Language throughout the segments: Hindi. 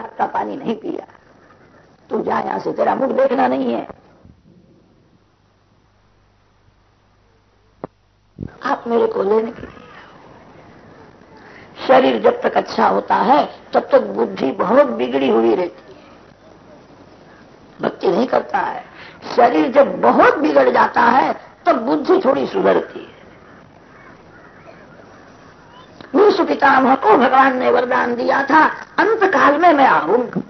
छाप का पानी नहीं पिया। तू जा यहाँ से, तेरा मुख देखना नहीं है। आप मेरे को लेने के लिए शरीर जब तक अच्छा होता है, तब तक बुद्धि बहुत बिगड़ी हुई रहती है। भक्ति नहीं करता है। शरीर जब बहुत बिगड़ जाता है, तब बुद्धि थोड़ी सुधरती है। पितामह को भगवान ने वरदान दिया था। अंत काल में मैं आऊँगा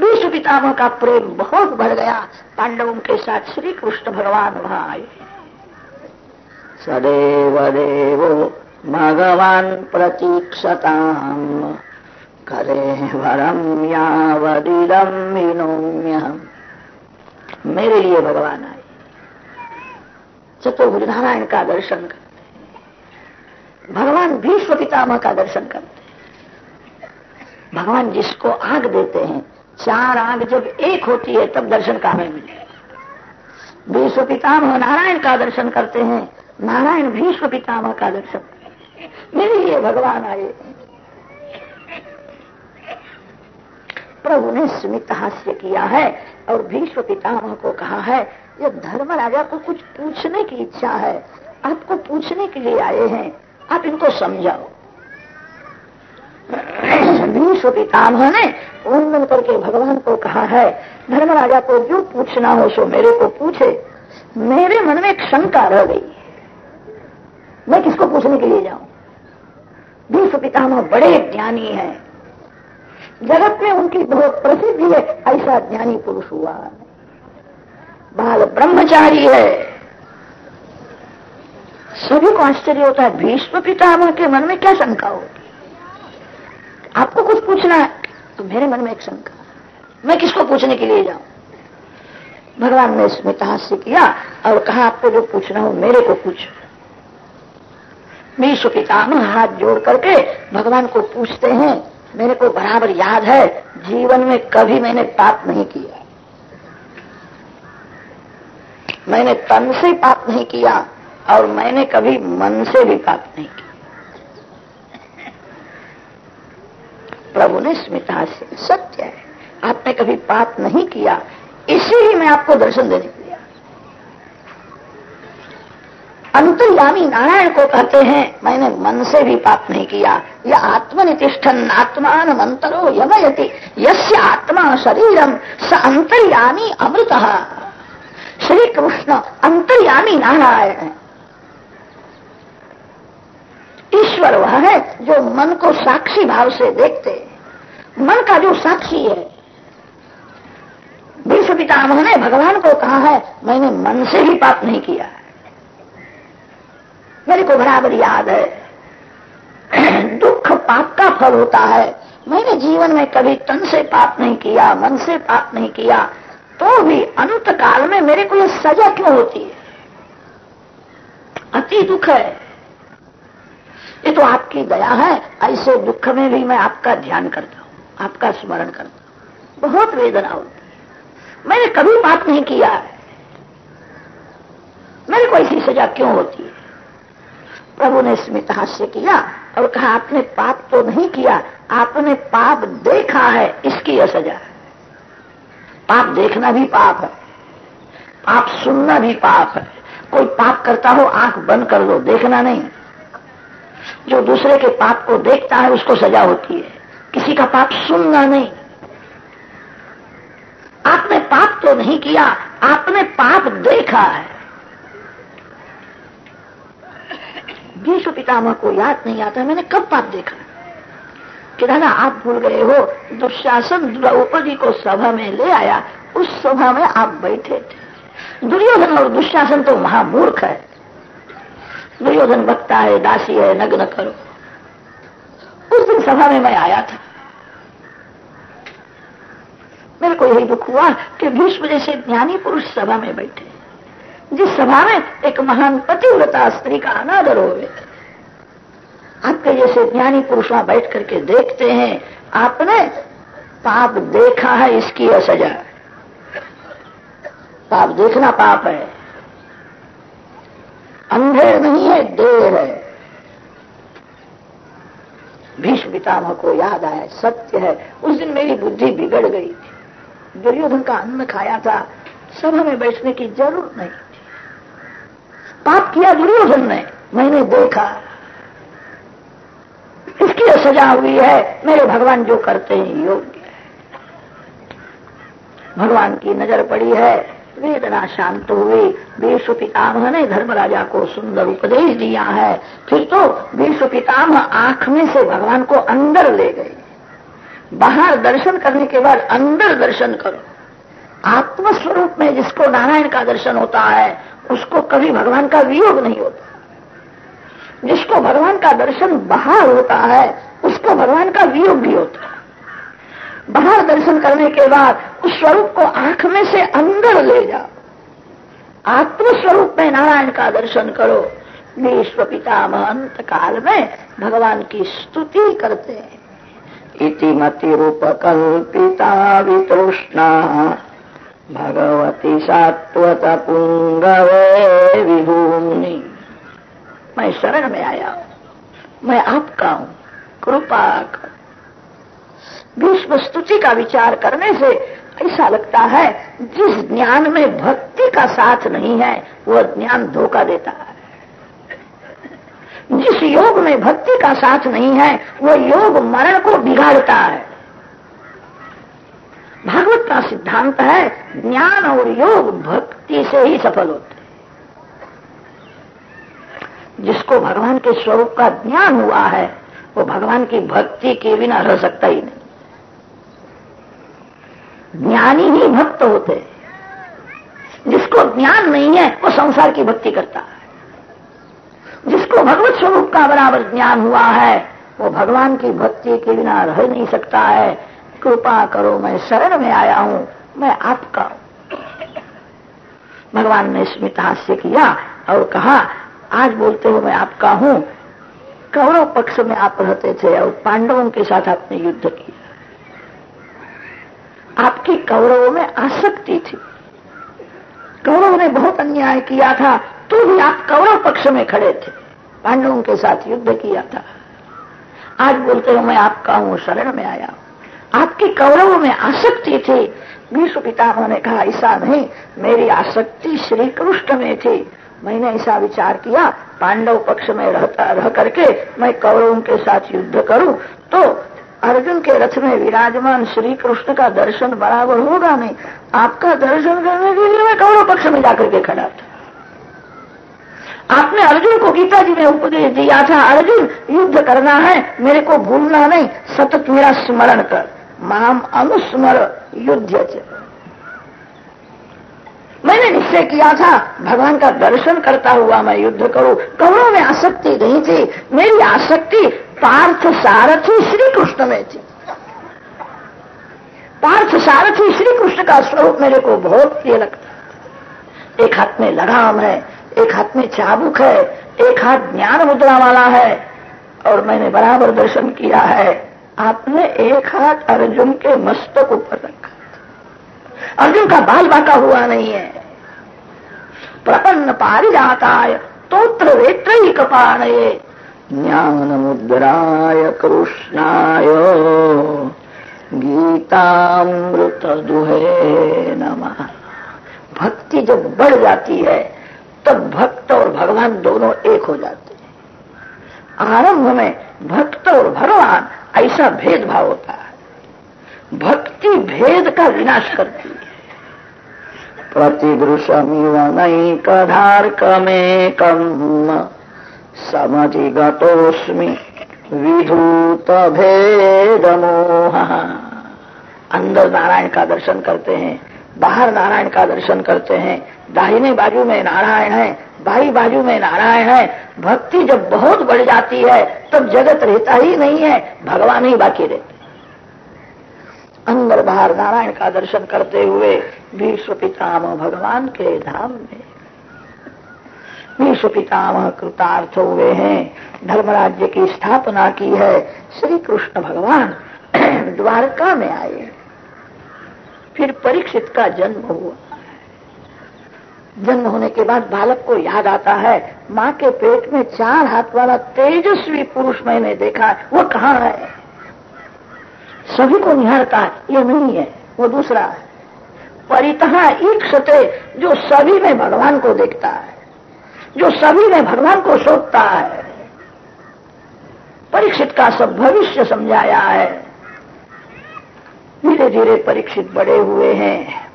विश्व पितामह का प्रेम बहुत बढ़ गया। पांडवों के साथ श्री कृष्ण भगवान वहाँ आए। सदैव देवो भगवान प्रतीक्षताम। करे वरम यावदिदम विनोम्यहम मेरे लिए भगवान आए। चतुर्भुज नारायण का दर्शन कर। भगवान भीष्म पितामह का दर्शन करते भगवान जिसको आग देते हैं, चार आग जब एक होती है, तब दर्शन का हमें मिले भीष्म पितामह नारायण का दर्शन करते हैं, नारायण भीष्म पितामह का दर्शन मेरे लिए भगवान आए प्रभु ने स्मित हास्य किया है और भीष्म पितामह को कहा है ये धर्म राजा को कुछ पूछने की इच्छा है। आपको पूछने के लिए आए हैं। आप इनको समझाओ। भीष्म पितामह ने वंदन करके भगवान को कहा है धर्मराजा को जो पूछना हो सो मेरे को पूछे। मेरे मन में एक शंका रह गई। मैं किसको पूछने के लिए जाऊँ? भीष्म पितामह बड़े ज्ञानी हैं। जगत में उनकी बहुत प्रसिद्धि है, ऐसा ज्ञानी पुरुष हुआ बाल ब्रह्मचारी है। सभी को आश्चर्य होता है, भीष्म पितामह के मन में क्या शंका होगी? आपको कुछ पूछना है? तो मेरे मन में एक शंका मैं किसको पूछने के लिए जाऊँ? भगवान ने स्मितहास्य किया और कहा, आपको जो पूछना हो, मेरे को पूछो। भीष्म पितामह हाथ जोड़ करके भगवान को पूछते हैं, मेरे को बराबर याद है, जीवन में कभी मैंने पाप नहीं किया। मैंने तन से पाप नहीं किया। और मैंने कभी मन से भी पाप नहीं किया प्रभु ने स्मिता से सत्य है। आपने कभी पाप नहीं किया, इसीलिए मैं आपको दर्शन देने के लिए अंतर्यामी नारायण को कहते हैं, मैंने मन से भी पाप नहीं किया। यह आत्मनितिष्ठन आत्मान मंत्रो यमयति। यस्य आत्मा शरीरम स अंतर्यामी अमृत। श्री कृष्ण अंतर्यामी नारायण। है ईश्वर वह है जो मन को साक्षी भाव से देखते मन का जो साक्षी है, विश्व पितामह ने भगवान को कहा है, मैंने मन से भी पाप नहीं किया मेरे को बराबर याद है, दुख पाप का फल होता है। मैंने जीवन में कभी तन से पाप नहीं किया, मन से पाप नहीं किया तो भी अंत काल में मेरे को यह सजा क्यों होती है? अति दुख है। ये तो आपकी दया है। ऐसे दुख में भी मैं आपका ध्यान करता हूँ, आपका स्मरण करता हूँ। बहुत वेदना होती है। मैंने कभी पाप नहीं किया है। मेरे को ऐसी सजा क्यों होती है? प्रभु ने स्मित हास्य किया और कहा, आपने पाप तो नहीं किया, आपने पाप देखा है, इसकी यह सजा है। पाप देखना भी पाप है। पाप सुनना भी पाप है। कोई पाप करता हो, आँख बंद कर दो, देखना नहीं। जो दूसरे के पाप को देखता है, उसको सजा होती है। किसी का पाप सुनना नहीं। आपने पाप तो नहीं किया, आपने पाप देखा है। भीष्म पितामह को याद नहीं आता, मैंने कब पाप देखा? कि दादा आप भूल गए हो दुशासन द्रौपदी को सभा में ले आया। उस सभा में आप बैठे थे। दुर्योधन और दुशासन तो महामूर्ख है। दुर्योधन बकता है, दासी है, नग्न करो। उस दिन सभा में मैं आया था। मेरे को यही दुख हुआ कि भीष्म जैसे ज्ञानी पुरुष सभा में बैठे। जिस सभा में एक महान पतिव्रता स्त्री का अनादर हो आपके जैसे ज्ञानी पुरुष वहाँ बैठ करके देखते हैं, आपने पाप देखा है, इसकी असजा। पाप देखना पाप है। अंधेर नहीं है, देर है। भीष्म पितामह को याद आया, सत्य है। उस दिन मेरी बुद्धि बिगड़ गई थी। दुर्योधन का अन्न खाया था, सभा में बैठने की ज़रूरत नहीं थी। पाप किया दुर्योधन ने, मैंने देखा। इसकी सजा हुई है, मेरे भगवान जो करते हैं, योग्य है। भगवान की नज़र पड़ी है वेदना शांत हुई। विश्व पितामह ने धर्मराजा को सुंदर उपदेश दिया है। फिर तो विश्व पितामह आँख में से भगवान को अंदर ले गए बाहर दर्शन करने के बाद अंदर दर्शन करो। आत्मस्वरूप में जिसको नारायण का दर्शन होता है, उसको कभी भगवान का वियोग नहीं होता। जिसको भगवान का दर्शन बाहर होता है, उसको भगवान का वियोग भी होता है। बाहर दर्शन करने के बाद उस स्वरूप को आँख में से अंदर ले जाओ आत्म स्वरूप में नारायण का दर्शन करो। विश्व पिता अंत काल में भगवान की स्तुति करते हैं। इति कल्पिता वितृष्णा। भगवती सात्वत पुंगवे विभूमि। मैं शरण में आया हूँ। मैं आपका हूँ। कृपा कर। भीष्म स्तुति का विचार करने से ऐसा लगता है जिस ज्ञान में भक्ति का साथ नहीं है, वह ज्ञान धोखा देता है। जिस योग में भक्ति का साथ नहीं है, वह योग मरण को बिगाड़ता है। भागवत का सिद्धांत है, ज्ञान और योग भक्ति से ही सफल होते जिसको भगवान के स्वरूप का ज्ञान हुआ है, वो भगवान की भक्ति के बिना रह सकता ही नहीं। ज्ञानी ही भक्त होते हैं। जिसको ज्ञान नहीं है, वो संसार की भक्ति करता है। जिसको भगवत स्वरूप का बराबर ज्ञान हुआ है, वो भगवान की भक्ति के बिना रह नहीं सकता है। कृपा करो, मैं शरण में आया हूँ, मैं आपका हूँ। भगवान ने स्मित हास्य किया और कहा, आज बोलते हो मैं आपका हूँ। कौरव पक्ष में आप रहते थे और पांडवों के साथ आपने युद्ध किया। आपकी कौरवों में आसक्ति थी। कौरव ने बहुत अन्याय किया था तो भी आप कौरव पक्ष में खड़े थे। पांडवों के साथ युद्ध किया था। आज बोलते हो, मैं आपका हूँ, शरण में आया आपकी कौरवों में आसक्ति थी। विश्व पितामह ने कहा ऐसा नहीं, मेरी आसक्ति श्री कृष्ण में थी। मैंने ऐसा विचार किया, पांडव पक्ष में रहता, रह करके मैं कौरवों के साथ युद्ध करूँ तो अर्जुन के रथ में विराजमान श्री कृष्ण का दर्शन बराबर होगा नहीं। आपका दर्शन करने के लिए मैं कौरव पक्ष में जाकर के खड़ा था। आपने अर्जुन को गीता जी ने उपदेश दिया था, अर्जुन, युद्ध करना है, मेरे को भूलना नहीं, सतत मेरा स्मरण कर। माम अनुस्मर युद्ध मैंने निश्चय किया था, भगवान का दर्शन करता हुआ मैं युद्ध करूँ। कौरों में आसक्ति नहीं थी। मेरी आसक्ति पार्थ सारथी श्री कृष्ण में थी। पार्थ सारथी श्री कृष्ण का स्वरूप मेरे को बहुत प्रिय लगता एक हाथ में लगाम है, एक हाथ में चाबुक है, एक हाथ ज्ञान मुद्रा वाला है, और मैंने बराबर दर्शन किया है, आपने एक हाथ अर्जुन के मस्तक ऊपर रखा अर्जुन का बाल बाका हुआ नहीं है। प्रपन्न पारिजाताय, तोत्र रेत्र ही कपाणये। ज्ञानमुद्राय कृष्णाय गीतामृत दुहे नमः। भक्ति जब बढ़ जाती है, तब भक्त और भगवान दोनों एक हो जाते हैं। आरंभ में भक्त और भगवान ऐसा भेदभाव होता है। भक्ति भेद का विनाश करती है। प्रतिदृशमिव नैकधार्कमेकम्। समधिगतोऽस्मि विधूत भेद मोह अंदर नारायण का दर्शन करते हैं, बाहर नारायण का दर्शन करते हैं। दाहिने बाजू में नारायण है, बाई बाजू में नारायण है। भक्ति जब बहुत बढ़ जाती है, तब जगत रहता ही नहीं है, भगवान ही बाकी रहते अंदर बाहर नारायण का दर्शन करते हुए विश्व पितामह भगवान के धाम में विश्व पितामह कृतार्थ हुए हैं। धर्मराज्य की स्थापना की है। श्री कृष्ण भगवान द्वारका में आए फिर परीक्षित का जन्म हुआ। जन्म होने के बाद बालक को याद आता है। माँ के पेट में चार हाथ वाला तेजस्वी पुरुष मैंने देखा। वो कहाँ है? सभी को निहारता ये नहीं है, वो दूसरा है। परितः ईक्षते जो सभी में भगवान को देखता है। जो सभी में भगवान को सोचता है। परीक्षित का सब भविष्य समझाया है। धीरे धीरे परीक्षित बड़े हुए हैं।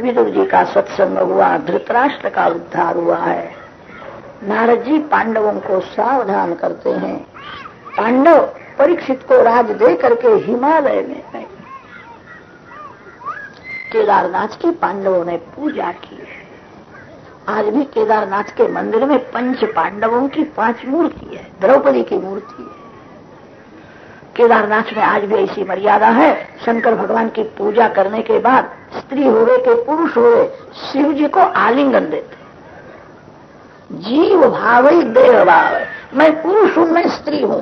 विदुर जी का सत्संग हुआ, धृतराष्ट्र का उद्धार हुआ है। नारद जी पांडवों को सावधान करते हैं। पांडव परीक्षित को राज दे करके हिमालय में केदारनाथ की पांडवों ने पूजा की है। आज भी केदारनाथ के मंदिर में पंच पांडवों की पाँच मूर्ति है, द्रौपदी की मूर्ति है। केदारनाथ में आज भी ऐसी मर्यादा है, शंकर भगवान की पूजा करने के बाद स्त्री हुए के पुरुष हुए शिव जी को आलिंगन देते जीव भाव ही देह भाव है। मैं पुरुष हूँ, मैं स्त्री हूँ।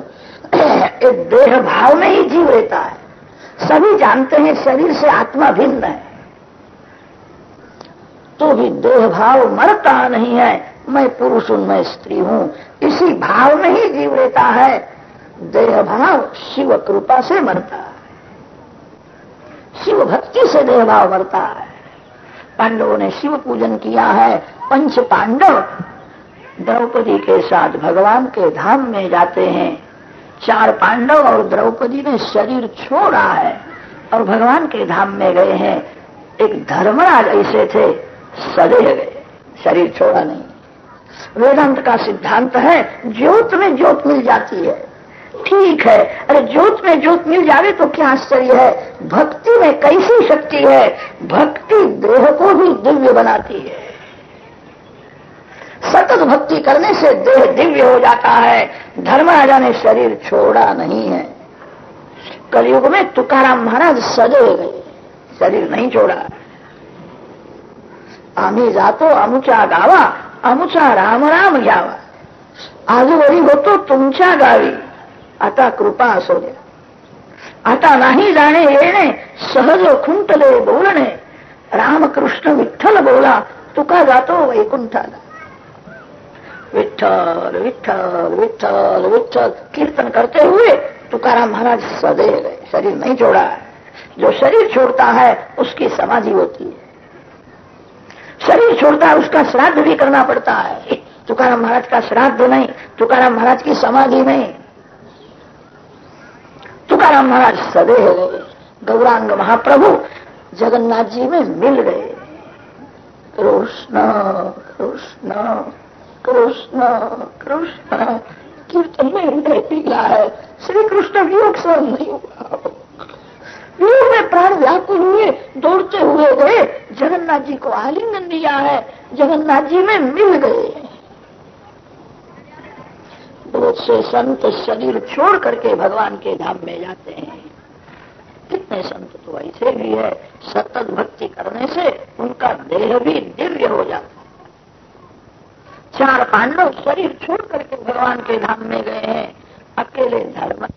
देह भाव में ही जीव रहता है। सभी जानते हैं, शरीर से आत्मा भिन्न है। तो भी देह भाव मरता नहीं है। मैं पुरुष हूँ मैं स्त्री हूँ। इसी भाव में ही जीव रहता है। देह भाव शिव कृपा से मरता है। शिव भक्ति से देह भाव मरता है। पांडवों ने शिव पूजन किया है। पंच पांडव द्रौपदी के साथ भगवान के धाम में जाते हैं। चार पांडव और द्रौपदी ने शरीर छोड़ा है और भगवान के धाम में गए हैं। एक धर्मराज ऐसे थे। सदे गए शरीर छोड़ा नहीं। वेदांत का सिद्धांत है, ज्योत में ज्योत मिल जाती है। ठीक है, अरे ज्योत में ज्योत मिल जावे तो क्या आश्चर्य है? भक्ति में कैसी शक्ति है? भक्ति देह को भी दिव्य बनाती है। सतत भक्ति करने से देह दिव्य हो जाता है। धर्म राजा ने शरीर छोड़ा नहीं है। कलयुग में तुकाराम महाराज सजे गए। शरीर नहीं छोड़ा। आम्ही जातो अमुचा गावा अमुचा राम राम घ्यावा आजूबाजू होतो तुमच्या गावी. आता कृपा असो दे आता नाही जाणे, येणे, सहज खुंटले बोलणे. रामकृष्ण विठ्ठल बोला, तुका जातो वैकुंठाला. विठ्ठल विठ्ठल विठ्ठल विठ्ठल, कीर्तन करते हुए तुकाराम महाराज सदे गए शरीर नहीं छोड़ा है। जो शरीर छोड़ता है, उसकी समाधि होती है। शरीर छोड़ता है, उसका श्राद्ध भी करना पड़ता है। तुकाराम महाराज का श्राद्ध नहीं, तुकाराम महाराज की समाधि नहीं तुकाराम महाराज गए, गौरांग महाप्रभु जगन्नाथ जी में मिल गए। कृष्ण कृष्ण कृष्ण कृष्ण, कीर्तन में हृदय पीला है। श्री कृष्ण वियोग सहन नहीं हुआ। वियोग में प्राण व्याकुल हुए, दौड़ते हुए गए। जगन्नाथ जी को आलिंगन दिया है। जगन्नाथ जी में मिल गए। बहुत से संत शरीर छोड़ करके भगवान के धाम में जाते हैं। कितने संत तो ऐसे भी है, सतत भक्ति करने से उनका देह भी दिव्य हो जाता है। चार पांडव शरीर छोड़ करके भगवान के धाम में गए हैं। अकेले धर्म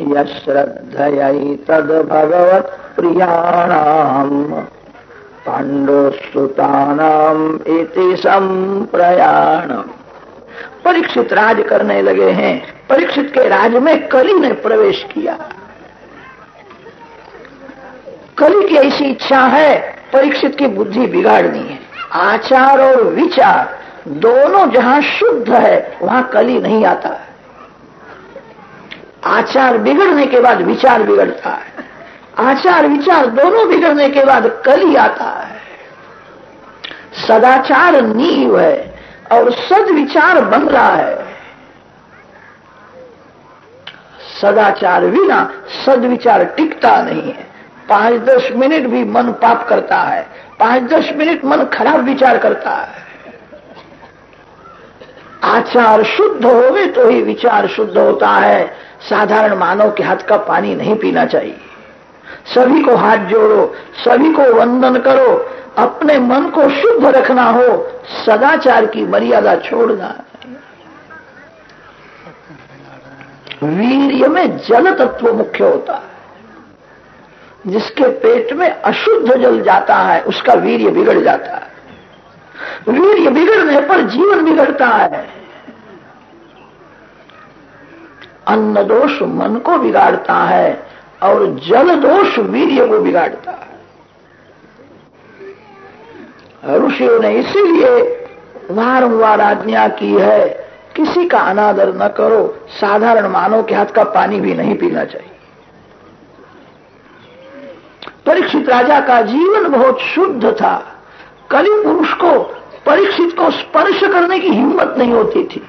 यश्रद्धयै तद भगवत प्रियाणाम पांडुसुतानाम इति संप्रयाणम परीक्षित राज करने लगे हैं। परीक्षित के राज में कली ने प्रवेश किया। कली की ऐसी इच्छा है, परीक्षित की बुद्धि बिगाड़नी है। आचार और विचार, दोनों जहाँ शुद्ध है, वहाँ कली नहीं आता। है आचार बिगड़ने के बाद विचार बिगड़ता है। आचार विचार दोनों बिगड़ने के बाद कली आता है। सदाचार नींव है और सदविचार बन रहा है। सदाचार बिना सदविचार टिकता नहीं है। पाँच दस मिनट भी मन पाप करता है। पाँच दस मिनट मन खराब विचार करता है। आचार शुद्ध होवे तो ही विचार शुद्ध होता है। साधारण मानव के हाथ का पानी नहीं पीना चाहिए। सभी को हाथ जोड़ो, सभी को वंदन करो, अपने मन को शुद्ध रखना हो, सदाचार की मर्यादा छोड़ना। वीर्य में जल तत्व मुख्य होता है। जिसके पेट में अशुद्ध जल जाता है, उसका वीर्य बिगड़ जाता है। वीर्य बिगड़ने पर जीवन बिगड़ता है। अन्न दोष मन को बिगाड़ता है और जल दोष वीर्य को बिगाड़ता है। ऋषियों ने इसीलिए वारंवार आज्ञा की है, किसी का अनादर न करो, साधारण मानव के हाथ का पानी भी नहीं पीना चाहिए। परीक्षित राजा का जीवन बहुत शुद्ध था। कली पुरुष को परीक्षित को स्पर्श करने की हिम्मत नहीं होती थी।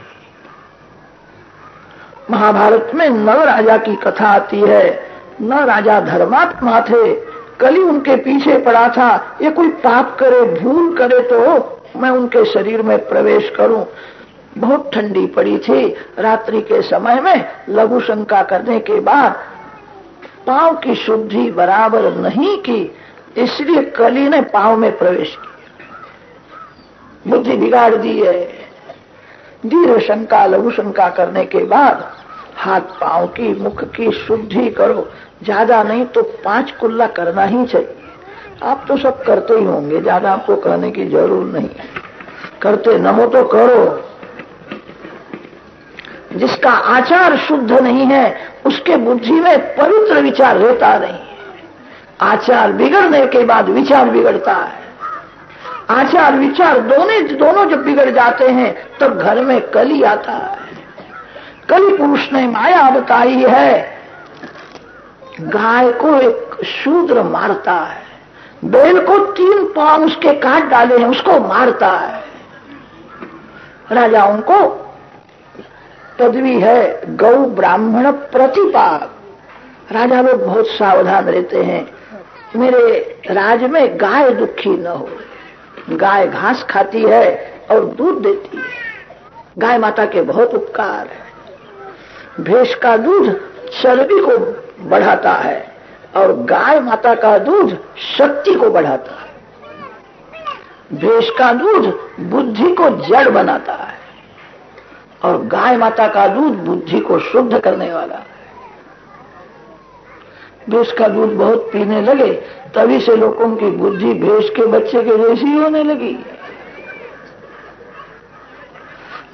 महाभारत में नव राजा की कथा आती है, न राजा धर्मात्मा थे। कली उनके पीछे पड़ा था। ये कोई पाप करे, भूल करे तो मैं उनके शरीर में प्रवेश करूँ। बहुत ठंडी पड़ी थी। रात्रि के समय में लघु शंका करने के बाद पाँव की शुद्धि बराबर नहीं की, इसलिए कली ने पाँव में प्रवेश किया। बुद्धि बिगाड़ दी है। दीर्घ शंका, लघु शंका करने के बाद हाथ पाँव की, मुख की शुद्धि करो। ज़्यादा नहीं तो पाँच कुल्ला करना ही चाहिए। आप तो सब करते ही होंगे, ज़्यादा आपको कहने की ज़रूर नहीं करते न हो तो करो। जिसका आचार शुद्ध नहीं है, उसके बुद्धि में पवित्र विचार रहता नहीं आचार बिगड़ने के बाद विचार बिगड़ता है। आचार विचार दोनों दोनों जब बिगड़ जाते हैं, तब घर में कली आता है। कली पुरुष ने माया बताई है। गाय को एक शूद्र मारता है। बैल को तीन पाँव उसके काट डाले हैं, उसको मारता है। राजाओं को पदवी है, गौ ब्राह्मण प्रतिपाद राजा लोग बहुत सावधान रहते हैं। मेरे राज में गाय दुखी न हो। गाय घास खाती है और दूध देती है। गाय माता के बहुत उपकार है। भैंस का दूध चर्बी को बढ़ाता है और गाय माता का दूध शक्ति को बढ़ाता है। भैंस का दूध बुद्धि को जड़ बनाता है और गाय माता का दूध बुद्धि को शुद्ध करने वाला है। भैंस का दूध बहुत पीने लगे, तभी से लोगों की बुद्धि भैंस के बच्चे के जैसी होने लगी।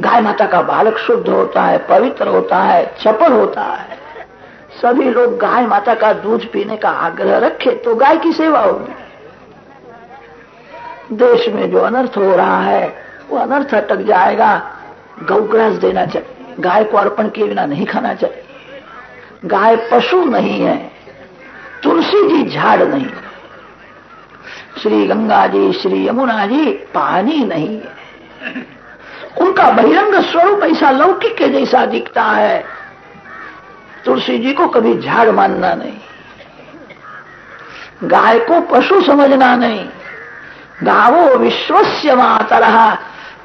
गाय माता का बालक शुद्ध होता है, पवित्र होता है, चपल होता है। सभी लोग गाय माता का दूध पीने का आग्रह रखे तो गाय की सेवा होगी। देश में जो अनर्थ हो रहा है, वो अनर्थ अटक जाएगा। गौग्रास देना चाहिए। गाय को अर्पण किए बिना नहीं खाना चाहिए। गाय पशु नहीं है, तुलसी जी झाड़ नहीं श्री गंगा जी, श्री यमुना जी, पानी नहीं है। उनका बहिरंग स्वरूप ऐसा लौकिक के जैसा दिखता है। तुलसी जी को कभी झाड़ मानना नहीं। गाय को पशु समझना नहीं। गावो विश्वस्य रहा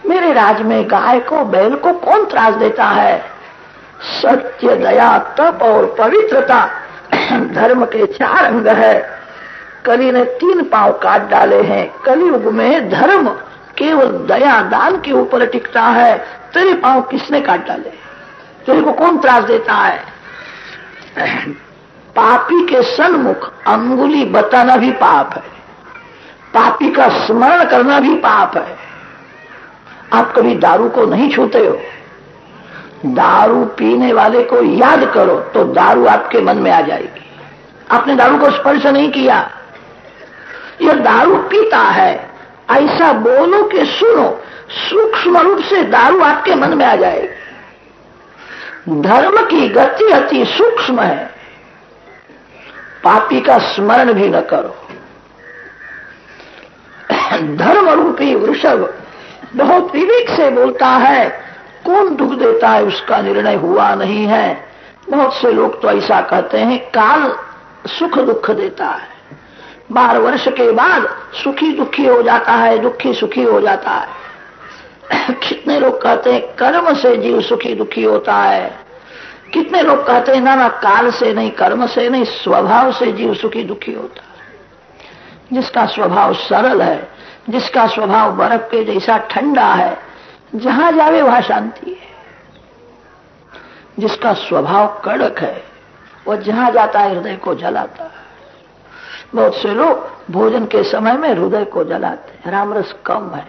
मेरे राज में गाय को, बैल को कौन त्रास देता है? सत्य, दया, तप और पवित्रता धर्म के चार अंग है। कली ने तीन पाँव काट डाले हैं। कलयुग में धर्म केवल दया दान के ऊपर टिकता है। तेरे पाँव किसने काट डाले? तेरे को कौन त्रास देता है? पापी के सन्मुख अंगुली बताना भी पाप है। पापी का स्मरण करना भी पाप है। आप कभी दारू को नहीं छूते हो। दारू पीने वाले को याद करो तो दारू आपके मन में आ जाएगी। आपने दारू को स्पर्श नहीं किया। यह दारू पीता है। ऐसा बोलो कि सुनो, सूक्ष्म रूप से दारू आपके मन में आ जाएगी धर्म की गति अति सूक्ष्म है। पापी का स्मरण भी न करो। धर्म रूपी वृषभ बहुत विवेक से बोलता है, कौन दुख देता है उसका निर्णय हुआ नहीं है। बहुत से लोग तो ऐसा कहते हैं, काल सुख दुख देता है। बारह वर्ष के बाद सुखी दुखी हो जाता है, दुखी सुखी हो जाता है। कितने लोग कहते हैं, कर्म से जीव सुखी दुखी होता है। कितने लोग कहते हैं ना ना काल से नहीं, कर्म से नहीं, स्वभाव से जीव सुखी दुखी होता है। जिसका स्वभाव सरल है, जिसका स्वभाव बर्फ़ के जैसा ठंडा है, जहाँ जावे वहाँ शांति है। जिसका स्वभाव कड़क है वह जहाँ जाता है, हृदय को जलाता है। बहुत से लोग भोजन के समय में हृदय को जलाते हैं। रामरस कम है।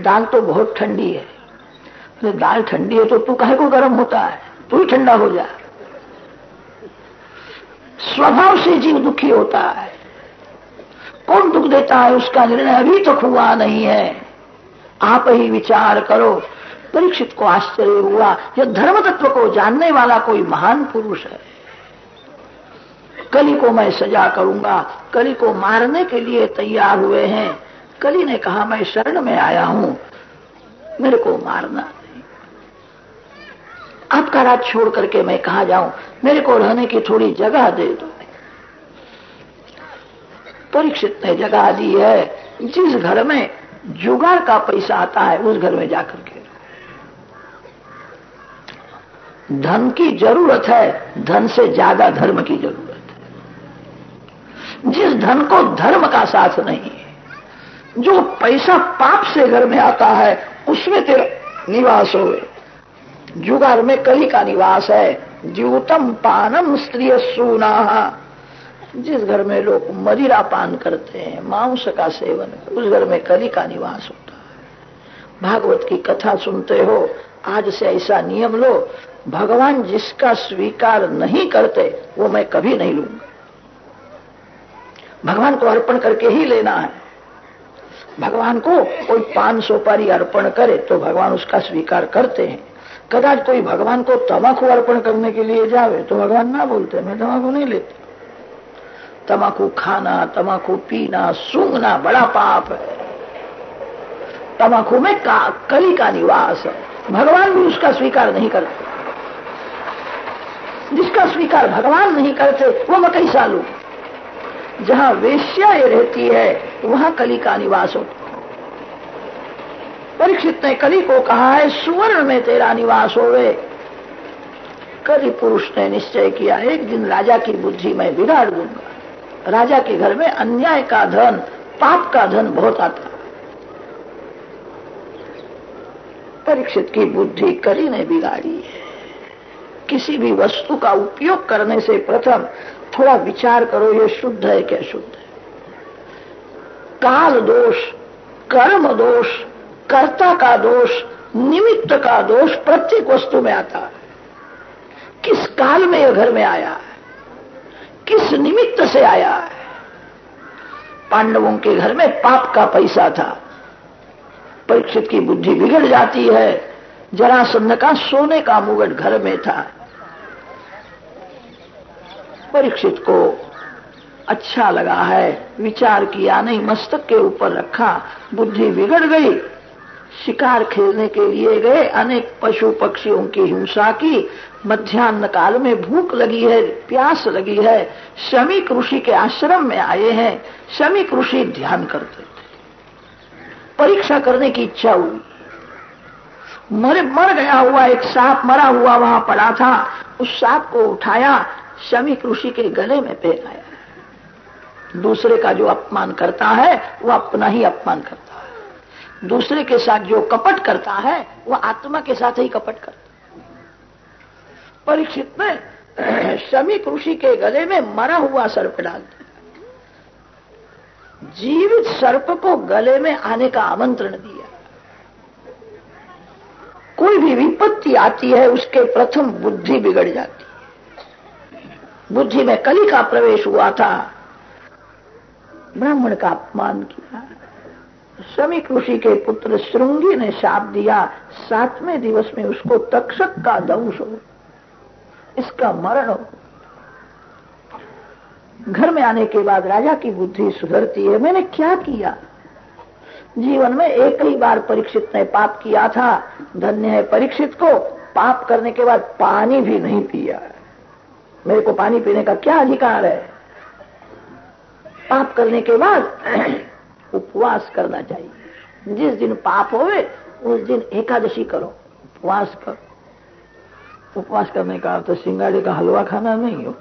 दाल तो बहुत ठंडी है। तो दाल ठंडी है तो तू कहे को गर्म होता है? तू ही ठंडा हो जा। स्वभाव से जीव दुखी होता है। कौन दुख देता है? उसका निर्णय अभी तक तो हुआ नहीं है। आप ही विचार करो, परीक्षित को आश्चर्य हुआ। यह धर्म तत्व को जानने वाला कोई महान पुरुष है। कली को मैं सजा करूँगा। कली को मारने के लिए तैयार हुए हैं। कली ने कहा, मैं शरण में आया हूँ। मेरे को मारना आपका राज छोड़ करके मैं कहा जाऊँ? मेरे को रहने की थोड़ी जगह दे दो। परीक्षित ने जगह दी है। जिस घर में जुगाड़ का पैसा आता है, उस घर में जाकर के। धन की ज़रूरत है। धन से ज़्यादा धर्म की ज़रूरत जिस धन को धर्म का साथ नहीं है जो पैसा पाप से घर में आता है, उसमें तेरा निवास हो जुगार में कली का निवास है। जीवतम पानम स्त्रिय सुना जिस घर में लोग मदिरा पान करते हैं, मांस का सेवन, उस घर में कली का निवास होता है। भागवत की कथा सुनते हो, आज से ऐसा नियम लो, भगवान जिसका स्वीकार नहीं करते, वो मैं कभी नहीं लूँगा। भगवान को अर्पण करके ही लेना है। भगवान को कोई पान सोपारी अर्पण करे तो भगवान उसका स्वीकार करते हैं। कदाच कोई भगवान को तमाकू अर्पण करने के लिए जावे तो भगवान ना बोलते मैं तमाकू नहीं लेते। तमाकू खाना तमाकू पीना सूंघना बड़ा पाप है। तमाकू में का, कली का निवास है। भगवान भी उसका स्वीकार नहीं करते। जिसका स्वीकार भगवान नहीं करते वो मैं कैसा लू जहाँ वेश्या रहती है, वहाँ कली का निवास होता परीक्षित ने कली को कहा है, सुवर्ण में तेरा निवास होवे। कली पुरुष ने निश्चय किया, एक दिन राजा की बुद्धि में बिगाड़ दूँगा। राजा के घर में अन्याय का धन, पाप का धन बहुत आता परीक्षित की बुद्धि कली ने बिगाड़ी है। किसी भी वस्तु का उपयोग करने से प्रथम थोड़ा विचार करो, ये शुद्ध है क्या शुद्ध है? काल दोष, कर्म दोष, कर्ता का दोष, निमित्त का दोष प्रत्येक वस्तु में आता है। किस काल में यह घर में आया है? किस निमित्त से आया है? पांडवों के घर में पाप का पैसा था। परीक्षित की बुद्धि बिगड़ जाती है। जरासंध का, सोने का मुगट घर में था। परीक्षित को अच्छा लगा है, विचार किया नहीं, मस्तक के ऊपर रखा, बुद्धि बिगड़ गई। शिकार खेलने के लिए गए, अनेक पशु पक्षियों की हिंसा की, मध्यान्ह काल में भूख लगी है, प्यास लगी है शमी ऋषि के आश्रम में आए हैं शमी ऋषि ध्यान करते थे। परीक्षा करने की इच्छा हुई। मर मर गया हुआ, एक सांप मरा हुआ वहाँ पड़ा था, उस सांप को उठाया शमी ऋषि के गले में पहनाया दूसरे का जो अपमान करता है, वो अपना ही अपमान करता है। दूसरे के साथ जो कपट करता है, वो आत्मा के साथ ही कपट करता है। परीक्षित में शमी ऋषि के गले में मरा हुआ सर्प डाल दिया। जीवित सर्प को गले में आने का आमंत्रण दिया। कोई भी विपत्ति आती है, उसके प्रथम बुद्धि बिगड़ जाती है। बुद्धि में कली का प्रवेश हुआ था। ब्राह्मण का अपमान किया। शमी ऋषि के पुत्र श्रृंगी ने शाप दिया। सातवें दिवस में उसको तक्षक का दंश हो। इसका मरण हो। घर में आने के बाद राजा की बुद्धि सुधरती है। मैंने क्या किया? जीवन में एक ही बार परीक्षित ने पाप किया था। धन्य है परीक्षित को। पाप करने के बाद पानी भी नहीं पिया। मेरे को पानी पीने का क्या अधिकार है? पाप करने के बाद उपवास करना चाहिए। जिस दिन पाप होवे, उस दिन एकादशी करो। उपवास करो। उपवास करने का तो सिंगाड़े का हलवा खाना नहीं हो।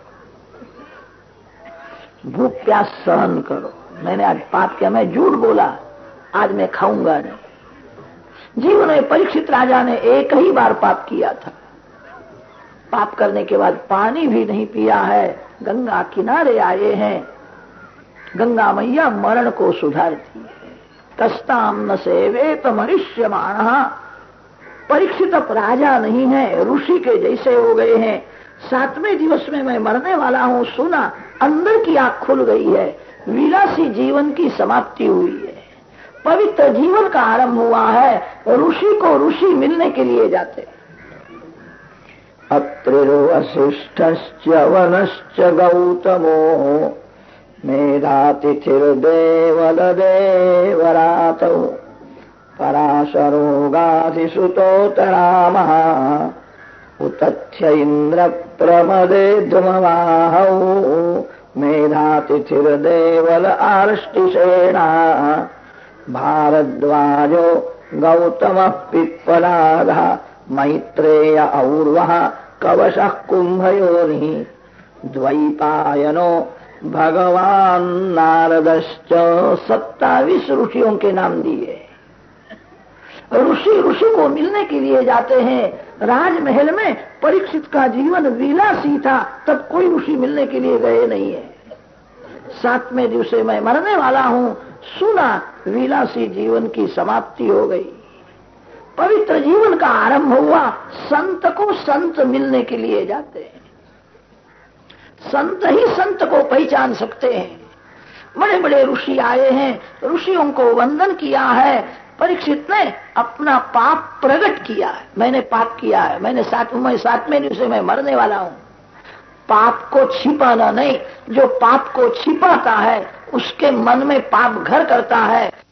भूख प्यास सहन करो। मैंने आज पाप किया, मैं झूठ बोला। आज मैं खाऊँगा नहीं। जीवन में परीक्षित राजा ने एक ही बार पाप किया था। पाप करने के बाद पानी भी नहीं पिया है। गंगा किनारे आए हैं। गंगा मैया मरण को सुधारती है। कस्ताम न सेवे तो मनुष्य परीक्षित अब राजा नहीं है, ऋषि के जैसे हो गए हैं। सातवें दिवस में मैं मरने वाला हूँ, सुना अंदर की आँख खुल गई है। विलासी जीवन की समाप्ति हुई है। पवित्र जीवन का आरंभ हुआ है। ऋषि को ऋषि मिलने के लिए जाते अत्रिरो वशिष्ठ वनश्च गौतमो। मेधातिथिर्देवलदेवरातौ पराशरोगाधिसुतोतरामः उतथ्य इन्द्रप्रमदे धुमवाहौ। मेधातिथिर्देवल आर्ष्टिसेना भारद्वाजो गौतमः पिप्पलादः मैत्रेय और्वः कवशः कुम्भयोनिः द्वैपायनो भगवान नारदश्च सत्तावीस ऋषियों के नाम दिए। ऋषि ऋषि को मिलने के लिए जाते हैं राजमहल में परीक्षित का जीवन विलासी था तब कोई ऋषि मिलने के लिए गए नहीं है। सातवें दिवसे मैं मरने वाला हूँ, सुना विलासी जीवन की समाप्ति हो गई। पवित्र जीवन का आरंभ हुआ। संत को संत मिलने के लिए जाते हैं। संत ही संत को पहचान सकते हैं। बड़े बड़े ऋषि आए हैं। ऋषियों को वंदन किया है। परीक्षित ने अपना पाप प्रकट किया है। मैंने पाप किया है। मैंने सात, मैं सातवें दिवसे मैं मरने वाला हूँ। पाप को छिपाना नहीं। जो पाप को छिपाता है, उसके मन में पाप घर करता है।